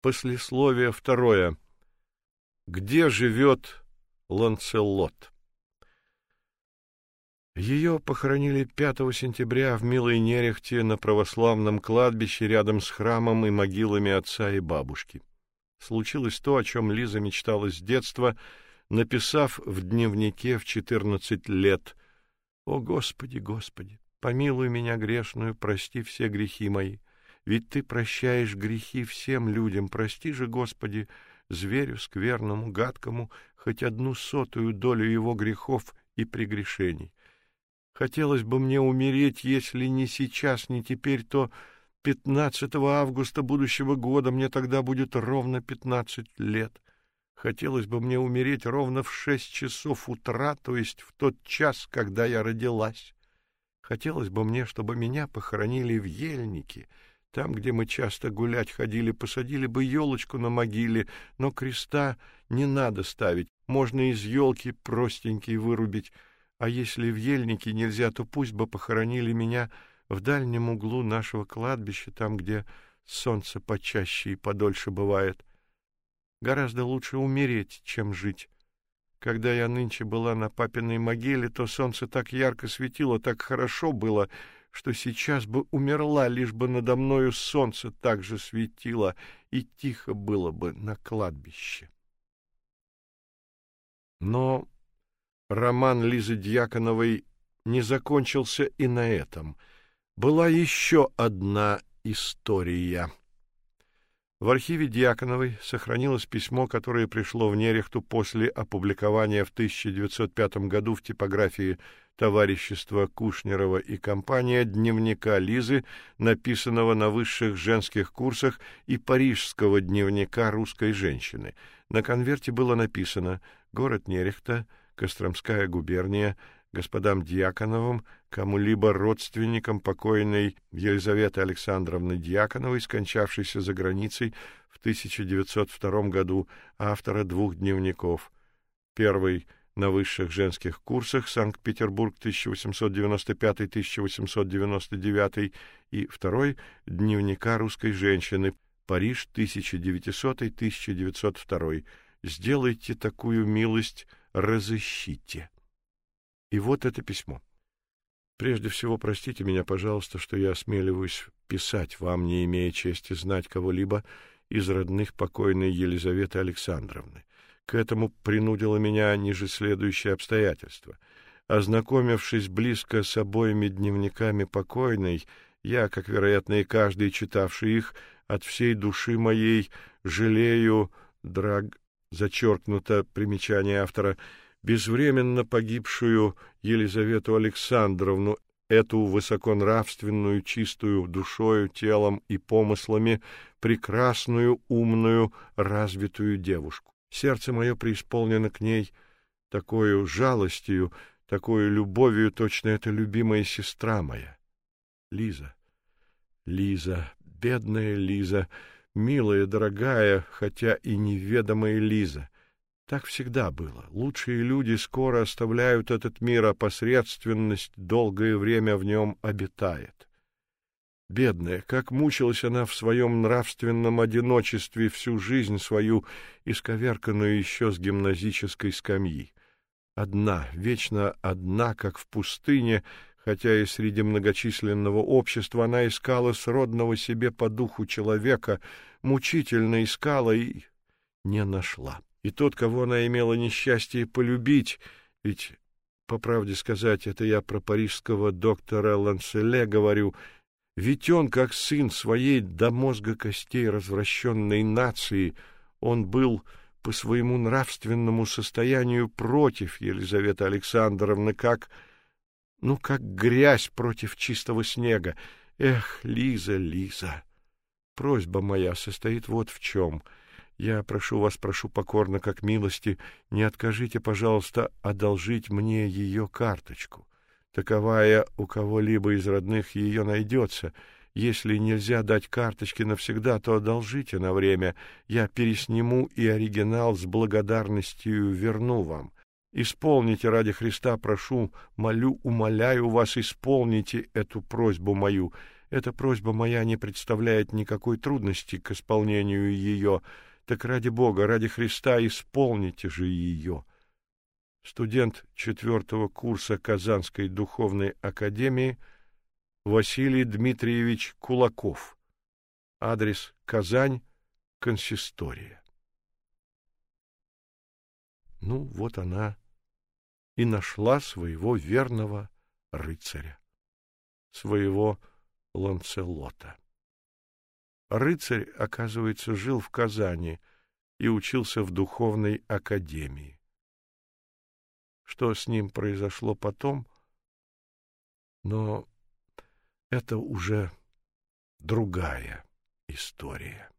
Послесловие второе. Где живет Ланцелот? Ее похоронили 5 сентября в Милой Нерехте на православном кладбище рядом с храмом и могилами отца и бабушки. Случилось то, о чем Лиза мечтала с детства, написав в дневнике в 14 лет: "О, Господи, Господи, помилуй меня грешную, прости все грехи мои. Ведь ты прощаешь грехи всем людям, прости же, Господи, зверю скверному, гадкому хоть одну сотую долю его грехов и прегрешений. Хотелось бы мне умереть, если не сейчас, не теперь, то 15 августа будущего года мне тогда будет ровно 15 лет. Хотелось бы мне умереть ровно в шесть часов утра, то есть в тот час, когда я родилась. Хотелось бы мне, чтобы меня похоронили в ельнике, там, где мы часто гулять ходили, посадили бы елочку на могиле, но креста не надо ставить, можно из елки простенький вырубить, а если в ельнике нельзя, то пусть бы похоронили меня в дальнем углу нашего кладбища, там, где солнце почаще и подольше бывает. Гораздо лучше умереть, чем жить. Когда я нынче была на папиной могиле, то солнце так ярко светило, так хорошо было, что сейчас бы умерла, лишь бы надо мною солнце так же светило, и тихо было бы на кладбище. Но роман Лизы Дьяконовой не закончился и на этом. Была еще одна история. В архиве Дьяконовой сохранилось письмо, которое пришло в Нерехту после опубликования в 1905 году в типографии товарищества Кушнерова и компания дневника Лизы, написанного на высших женских курсах, и парижского дневника русской женщины. На конверте было написано: город Нерехта, Костромская губерния, господам Дьяконовым, кому-либо родственникам покойной Елизаветы Александровны Дьяконовой, скончавшейся за границей в 1902 году, автора двух дневников. Первый на высших женских курсах Санкт-Петербург 1895-1899 и второй дневника русской женщины Париж 1900-1902. Сделайте такую милость разыщите. И вот это письмо. Прежде всего, простите меня, пожалуйста, что я осмеливаюсь писать вам, не имея чести знать кого-либо из родных покойной Елизаветы Александровны. К этому принудило меня ниже следующее обстоятельство. Ознакомившись близко с обоими дневниками покойной, я, как вероятно и каждый читавший их, от всей души моей жалею, драг зачеркнуто примечание автора, безвременно погибшую Елизавету Александровну, эту высоконравственную, чистую душою, телом и помыслами, прекрасную, умную, развитую девушку. Сердце мое преисполнено к ней такой жалостью, такой любовью, точно это любимая сестра моя. Лиза, Лиза, бедная Лиза, милая, дорогая, хотя и неведомая Лиза. Так всегда было. Лучшие люди скоро оставляют этот мир, а посредственность долгое время в нем обитает. Бедная, как мучилась она в своем нравственном одиночестве всю жизнь свою, исковерканную еще с гимназической скамьи. Одна, вечно одна, как в пустыне, хотя и среди многочисленного общества она искала сродного себе по духу человека, мучительно искала и не нашла. И тот, кого она имела несчастье полюбить, ведь по правде сказать, это я про парижского доктора Ланселе говорю, ведь он, как сын своей до мозга костей развращенной нации, он был по своему нравственному состоянию против Елизаветы Александровны, как ну как грязь против чистого снега. Эх, Лиза, Лиза. Просьба моя состоит вот в чем. Я прошу вас, прошу покорно, как милости, не откажите, пожалуйста, одолжить мне ее карточку. Таковая у кого-либо из родных ее найдется. Если нельзя дать карточки навсегда, то одолжите на время. Я пересниму и оригинал с благодарностью верну вам. Исполните ради Христа, прошу, молю, умоляю вас, исполните эту просьбу мою. эта просьба моя не представляет никакой трудности к исполнению ее, так ради Бога, ради Христа исполните же ее. Студент четвертого курса Казанской духовной академии Василий Дмитриевич Кулаков. Адрес Казань, консистория. Ну, вот она и нашла своего верного рыцаря, своего Ланцелота. Рыцарь, оказывается, жил в Казани и учился в духовной академии. Что с ним произошло потом, но это уже другая история.